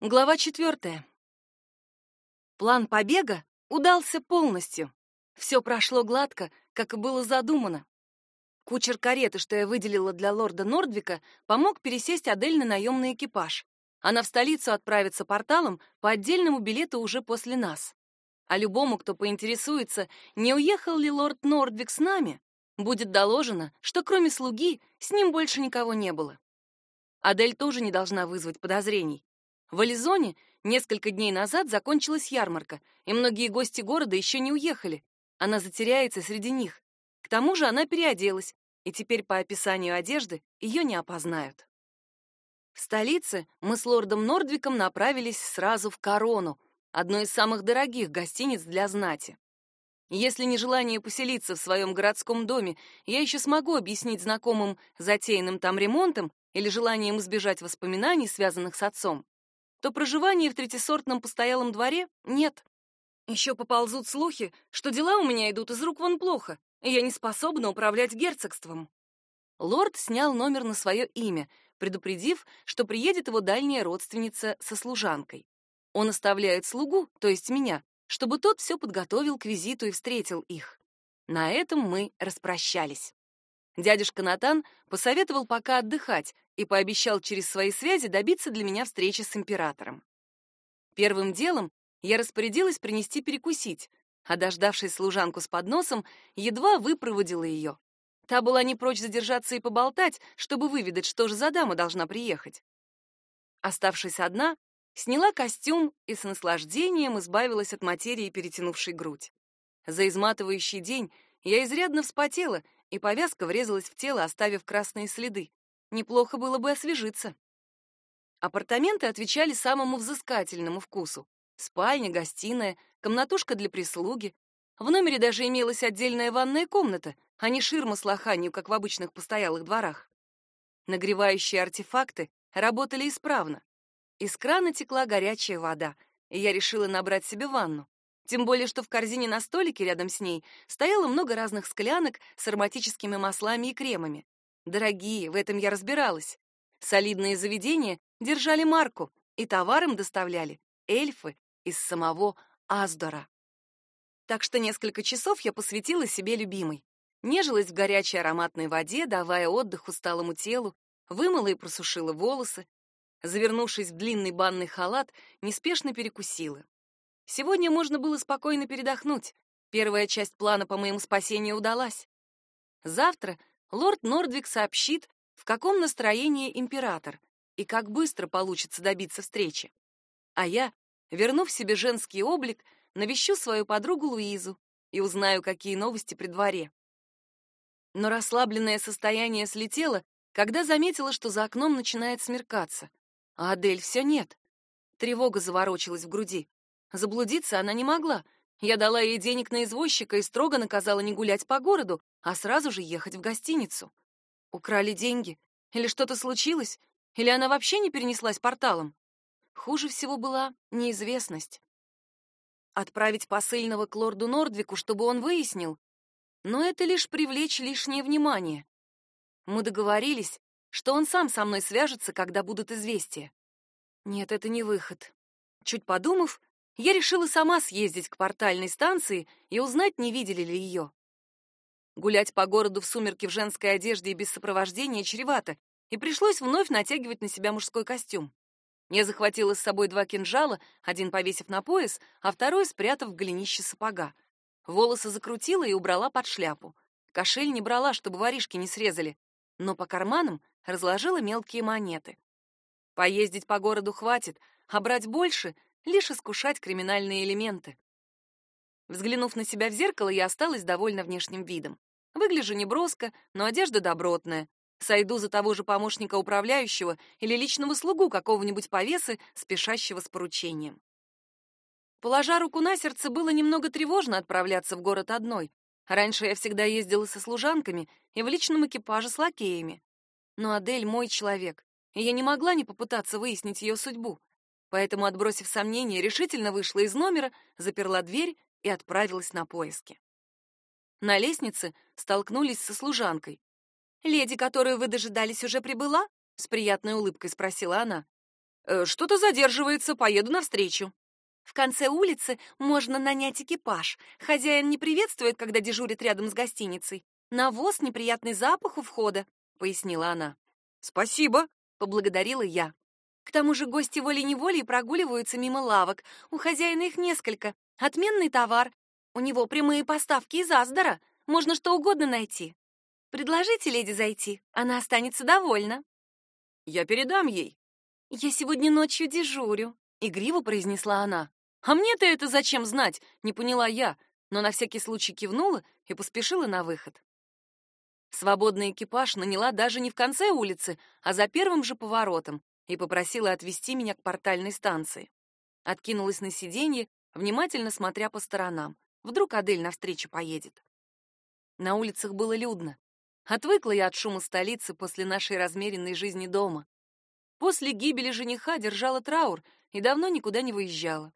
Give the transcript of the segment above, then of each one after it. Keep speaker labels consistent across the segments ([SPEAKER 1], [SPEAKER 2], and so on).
[SPEAKER 1] Глава четвертая. План побега удался полностью. Все прошло гладко, как и было задумано. Кучер кареты, что я выделила для лорда Нордвика, помог пересесть Адель на наемный экипаж. Она в столицу отправится порталом по отдельному билету уже после нас. А любому, кто поинтересуется, не уехал ли лорд Нордвик с нами, будет доложено, что кроме слуги с ним больше никого не было. Адель тоже не должна вызвать подозрений. В Ализоне несколько дней назад закончилась ярмарка, и многие гости города еще не уехали. Она затеряется среди них. К тому же она переоделась, и теперь по описанию одежды ее не опознают. В столице мы с лордом Нордвиком направились сразу в Корону, одной из самых дорогих гостиниц для знати. Если нежелание поселиться в своем городском доме я еще смогу объяснить знакомым затеянным там ремонтом или желанием избежать воспоминаний, связанных с отцом, то проживание в третисортном постоялом дворе нет. Еще поползут слухи, что дела у меня идут из рук вон плохо, и я не способна управлять герцогством. Лорд снял номер на свое имя, предупредив, что приедет его дальняя родственница со служанкой. Он оставляет слугу, то есть меня, чтобы тот все подготовил к визиту и встретил их. На этом мы распрощались. Дядюшка Натан посоветовал пока отдыхать и пообещал через свои связи добиться для меня встречи с императором. Первым делом я распорядилась принести перекусить, а дождавшись служанку с подносом, едва выпроводила ее. Та была не прочь задержаться и поболтать, чтобы выведать, что же за дама должна приехать. Оставшись одна, сняла костюм и с наслаждением избавилась от материи, перетянувшей грудь. За изматывающий день я изрядно вспотела и повязка врезалась в тело, оставив красные следы. Неплохо было бы освежиться. Апартаменты отвечали самому взыскательному вкусу. Спальня, гостиная, комнатушка для прислуги. В номере даже имелась отдельная ванная комната, а не ширма с лоханью, как в обычных постоялых дворах. Нагревающие артефакты работали исправно. Из крана текла горячая вода, и я решила набрать себе ванну. Тем более, что в корзине на столике рядом с ней стояло много разных склянок с ароматическими маслами и кремами. Дорогие, в этом я разбиралась. Солидные заведения держали марку, и товар им доставляли эльфы из самого Аздора. Так что несколько часов я посвятила себе любимой. Нежилась в горячей ароматной воде, давая отдых усталому телу, вымыла и просушила волосы, завернувшись в длинный банный халат, неспешно перекусила. Сегодня можно было спокойно передохнуть. Первая часть плана по моему спасению удалась. Завтра лорд Нордвик сообщит, в каком настроении император и как быстро получится добиться встречи. А я, вернув себе женский облик, навещу свою подругу Луизу и узнаю, какие новости при дворе. Но расслабленное состояние слетело, когда заметила, что за окном начинает смеркаться, а Адель все нет. Тревога заворочилась в груди. Заблудиться она не могла. Я дала ей денег на извозчика и строго наказала не гулять по городу, а сразу же ехать в гостиницу. Украли деньги? Или что-то случилось? Или она вообще не перенеслась порталом? Хуже всего была неизвестность. Отправить посыльного к лорду Нордвику, чтобы он выяснил? Но это лишь привлечь лишнее внимание. Мы договорились, что он сам со мной свяжется, когда будут известия. Нет, это не выход. Чуть подумав, я решила сама съездить к портальной станции и узнать, не видели ли ее. Гулять по городу в сумерки в женской одежде и без сопровождения чревато, и пришлось вновь натягивать на себя мужской костюм. Я захватила с собой два кинжала, один повесив на пояс, а второй спрятав в голенище сапога. Волосы закрутила и убрала под шляпу. Кошель не брала, чтобы воришки не срезали, но по карманам разложила мелкие монеты. Поездить по городу хватит, а брать больше лишь искушать криминальные элементы. Взглянув на себя в зеркало, я осталась довольна внешним видом. Выгляжу неброско, но одежда добротная. Сойду за того же помощника управляющего или личного слугу какого-нибудь повесы, спешащего с поручением. Положа руку на сердце, было немного тревожно отправляться в город одной. Раньше я всегда ездила со служанками и в личном экипаже с лакеями. Но Адель мой человек, и я не могла не попытаться выяснить ее судьбу. Поэтому, отбросив сомнения, решительно вышла из номера, заперла дверь и отправилась на поиски. На лестнице столкнулись со служанкой. «Леди, которую вы дожидались, уже прибыла?» — с приятной улыбкой спросила она. Э, что-то задерживается, поеду навстречу. В конце улицы можно нанять экипаж. Хозяин не приветствует, когда дежурит рядом с гостиницей. Навоз, неприятный запах у входа, пояснила она. Спасибо, поблагодарила я. К тому же гости волей-неволей прогуливаются мимо лавок. У хозяина их несколько. Отменный товар. У него прямые поставки из Аздора. Можно что угодно найти. Предложите леди зайти, она останется довольна. Я передам ей. Я сегодня ночью дежурю, игриво произнесла она. А мне-то это зачем знать? Не поняла я, но на всякий случай кивнула и поспешила на выход. Свободный экипаж наняла даже не в конце улицы, а за первым же поворотом и попросила отвезти меня к портальной станции. Откинулась на сиденье, внимательно смотря по сторонам. Вдруг Адель навстречу поедет. На улицах было людно. Отвыкла я от шума столицы после нашей размеренной жизни дома. После гибели жениха держала траур и давно никуда не выезжала.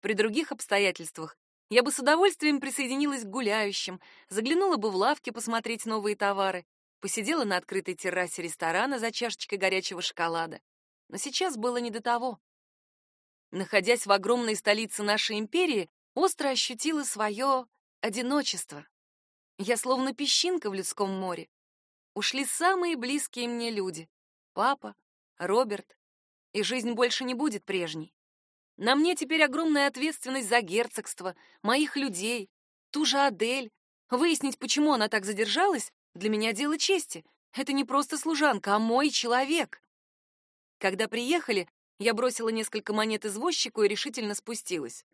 [SPEAKER 1] При других обстоятельствах я бы с удовольствием присоединилась к гуляющим, заглянула бы в лавки посмотреть новые товары, посидела на открытой террасе ресторана за чашечкой горячего шоколада. Но сейчас было не до того. Находясь в огромной столице нашей империи, остро ощутила свое одиночество. Я словно песчинка в людском море. Ушли самые близкие мне люди. Папа, Роберт. И жизнь больше не будет прежней. На мне теперь огромная ответственность за герцогство, моих людей, ту же Адель. Выяснить, почему она так задержалась, для меня дело чести. Это не просто служанка, а мой человек. Когда приехали, я бросила несколько монет извозчику и решительно спустилась.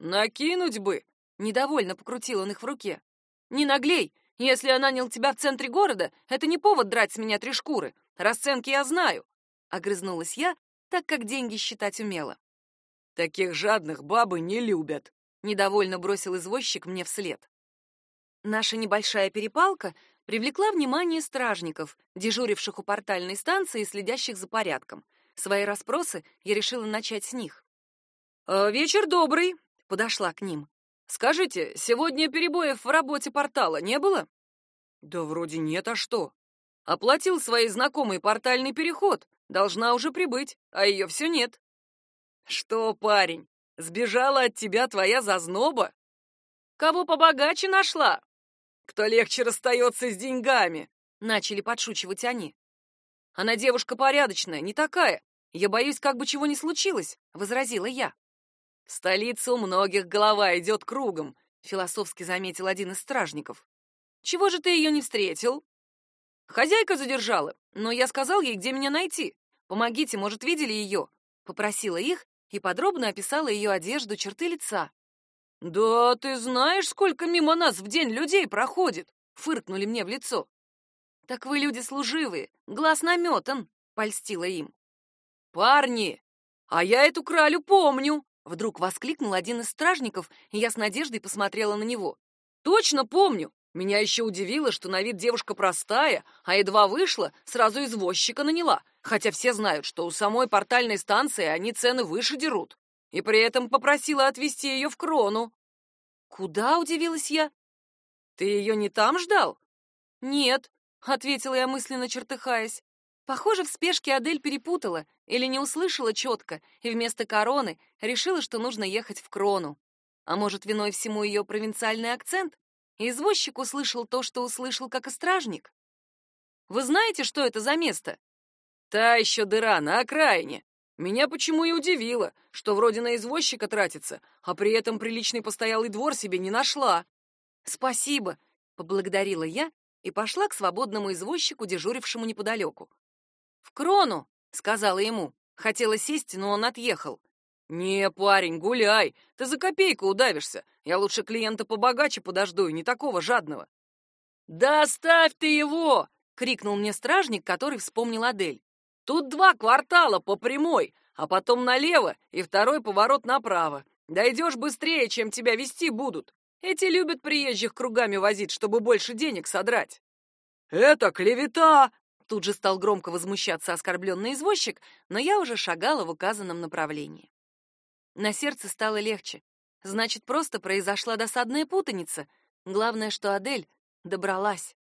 [SPEAKER 1] «Накинуть бы!» — недовольно покрутил он их в руке. Не наглей. Если я нанял тебя в центре города, это не повод драть с меня три шкуры. Расценки я знаю. Огрызнулась я, так как деньги считать умела. Таких жадных бабы не любят. Недовольно бросил извозчик мне вслед. Наша небольшая перепалка привлекла внимание стражников, дежуривших у портальной станции и следящих за порядком. Свои расспросы я решила начать с них. «Э, «Вечер добрый», — подошла к ним. Скажите, сегодня перебоев в работе портала не было? Да вроде нет, а что? Оплатил своей знакомый портальный переход. Должна уже прибыть, а ее все нет. Что, парень, сбежала от тебя твоя зазноба? Кого побогаче нашла? Кто легче расстается с деньгами? Начали подшучивать они. Она девушка порядочная, не такая. Я боюсь, как бы чего ни случилось, возразила я. В столице у многих голова идет кругом, философски заметил один из стражников. Чего же ты ее не встретил? Хозяйка задержала, но я сказал ей, где меня найти. Помогите, может, видели ее? Попросила их и подробно описала ее одежду, черты лица. Да ты знаешь, сколько мимо нас в день людей проходит, фыркнули мне в лицо. Так вы люди служивые, глаз наметан, польстила им. Парни, а я эту кралю помню, Вдруг воскликнул один из стражников, и я с надеждой посмотрела на него. «Точно помню! Меня еще удивило, что на вид девушка простая, а едва вышла, сразу извозчика наняла, хотя все знают, что у самой портальной станции они цены выше дерут. И при этом попросила отвезти ее в Крону». «Куда?» — удивилась я. «Ты ее не там ждал?» «Нет», — ответила я мысленно, чертыхаясь. Похоже, в спешке Адель перепутала или не услышала четко, и вместо короны решила, что нужно ехать в Крону. А может, виной всему ее провинциальный акцент? Извозчик услышал то, что услышал как и стражник. Вы знаете, что это за место? Та еще дыра на окраине. Меня почему и удивило, что вроде на извозчика тратится, а при этом приличный постоялый двор себе не нашла. Спасибо, поблагодарила я и пошла к свободному извозчику, дежурившему неподалеку. «В крону!» — сказала ему. Хотела сесть, но он отъехал. «Не, парень, гуляй, ты за копейку удавишься. Я лучше клиента побогаче подожду и не такого жадного». «Да оставь ты его!» — крикнул мне стражник, который вспомнил Адель. «Тут два квартала по прямой, а потом налево и второй поворот направо. Дойдешь быстрее, чем тебя вести будут. Эти любят приезжих кругами возить, чтобы больше денег содрать». «Это клевета!» Тут же стал громко возмущаться оскорбленный извозчик, но я уже шагала в указанном направлении. На сердце стало легче. Значит, просто произошла досадная путаница. Главное, что Адель добралась.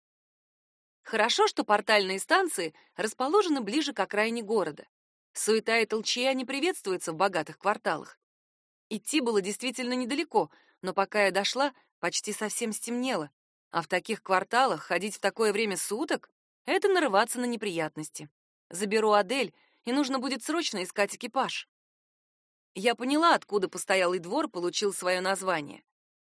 [SPEAKER 1] Хорошо, что портальные станции расположены ближе к окраине города. Суета и толчья не приветствуются в богатых кварталах. Идти было действительно недалеко, но пока я дошла, почти совсем стемнело. А в таких кварталах ходить в такое время суток — это нарываться на неприятности. Заберу Адель, и нужно будет срочно искать экипаж. Я поняла, откуда постоялый двор получил свое название.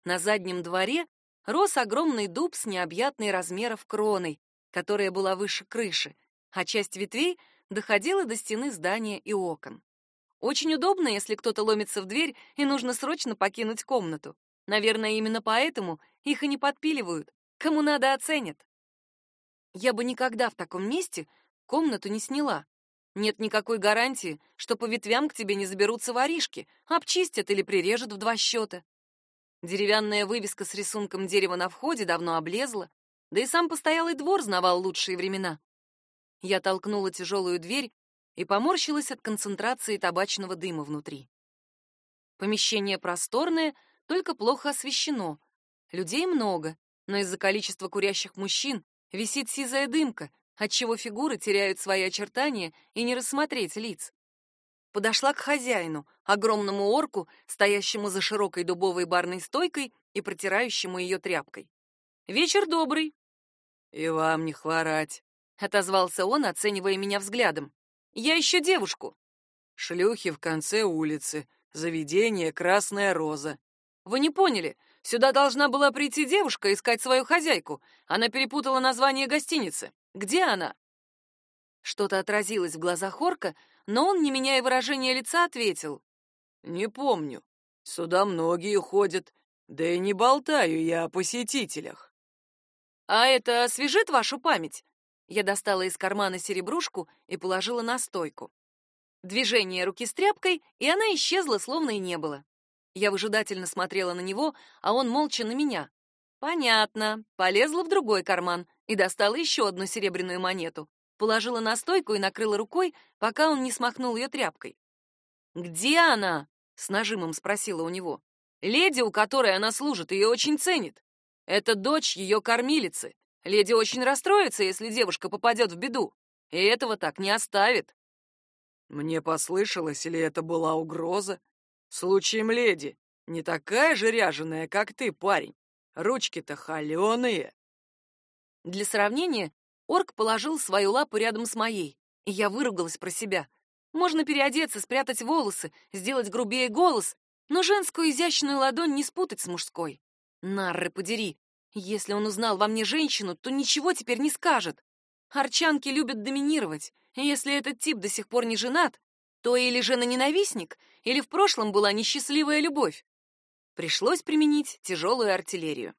[SPEAKER 1] На заднем дворе рос огромный дуб с необъятной размеров кроной, которая была выше крыши, а часть ветвей доходила до стены здания и окон. Очень удобно, если кто-то ломится в дверь и нужно срочно покинуть комнату. Наверное, именно поэтому их и не подпиливают. Кому надо, оценят. Я бы никогда в таком месте комнату не сняла. Нет никакой гарантии, что по ветвям к тебе не заберутся воришки, обчистят или прирежут в два счета. Деревянная вывеска с рисунком дерева на входе давно облезла, да и сам постоялый двор знавал лучшие времена. Я толкнула тяжелую дверь и поморщилась от концентрации табачного дыма внутри. Помещение просторное, только плохо освещено. Людей много, но из-за количества курящих мужчин висит сизая дымка, отчего фигуры теряют свои очертания и не рассмотреть лиц. Подошла к хозяину, огромному орку, стоящему за широкой дубовой барной стойкой и протирающему ее тряпкой. «Вечер добрый!»
[SPEAKER 2] «И вам не хворать!»
[SPEAKER 1] — отозвался он, оценивая меня взглядом. Я ищу девушку.
[SPEAKER 2] Шлюхи в конце улицы. Заведение «Красная роза».
[SPEAKER 1] Вы не поняли. Сюда должна была прийти девушка искать свою хозяйку. Она перепутала название гостиницы. Где она? Что-то отразилось в глазах Орка, но он, не меняя выражения лица, ответил.
[SPEAKER 2] «Не помню. Сюда многие ходят. Да и не болтаю я о посетителях».
[SPEAKER 1] «А это освежит вашу память?» Я достала из кармана серебрушку и положила на стойку. Движение руки с тряпкой, и она исчезла, словно и не было. Я выжидательно смотрела на него, а он молча на меня. Понятно. Полезла в другой карман и достала еще одну серебряную монету. Положила на стойку и накрыла рукой, пока он не смахнул ее тряпкой. «Где она?» — с нажимом спросила у него. «Леди, у которой она служит, ее очень ценит. Это дочь ее кормилицы. Леди очень расстроится, если девушка попадет в беду, и этого так не оставит.
[SPEAKER 2] Мне послышалось, или это была угроза? Случаем леди, не такая же ряженая, как ты, парень. Ручки-то холеные.
[SPEAKER 1] Для сравнения, орк положил свою лапу рядом с моей, и я выругалась про себя. Можно переодеться, спрятать волосы, сделать грубее голос, но женскую изящную ладонь не спутать с мужской. Нарры подери, если он узнал во мне женщину, то ничего теперь не скажет. Арчанки любят доминировать, и если этот тип до сих пор не женат, то или жена-ненавистник, или в прошлом была несчастливая любовь. Пришлось применить тяжелую артиллерию.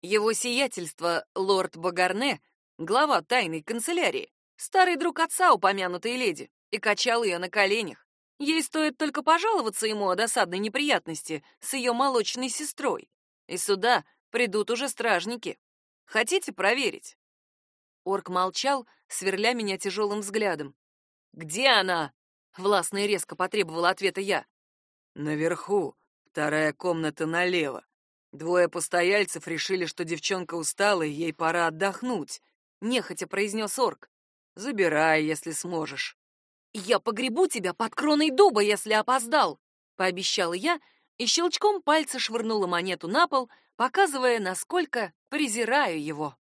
[SPEAKER 1] Его сиятельство, лорд Багарне, глава тайной канцелярии, старый друг отца упомянутой леди, и качал ее на коленях. Ей стоит только пожаловаться ему о досадной неприятности с ее молочной сестрой. И сюда Придут уже стражники. Хотите проверить?» Орк молчал, сверля меня тяжелым взглядом. «Где она?» — властно и резко потребовала ответа я.
[SPEAKER 2] «Наверху, вторая комната налево. Двое постояльцев решили, что девчонка устала, и ей пора отдохнуть», — нехотя произнес орк. «Забирай, если сможешь».
[SPEAKER 1] «Я погребу тебя под кроной дуба, если опоздал», — пообещала я и щелчком пальца швырнула монету на пол, показывая, насколько презираю его.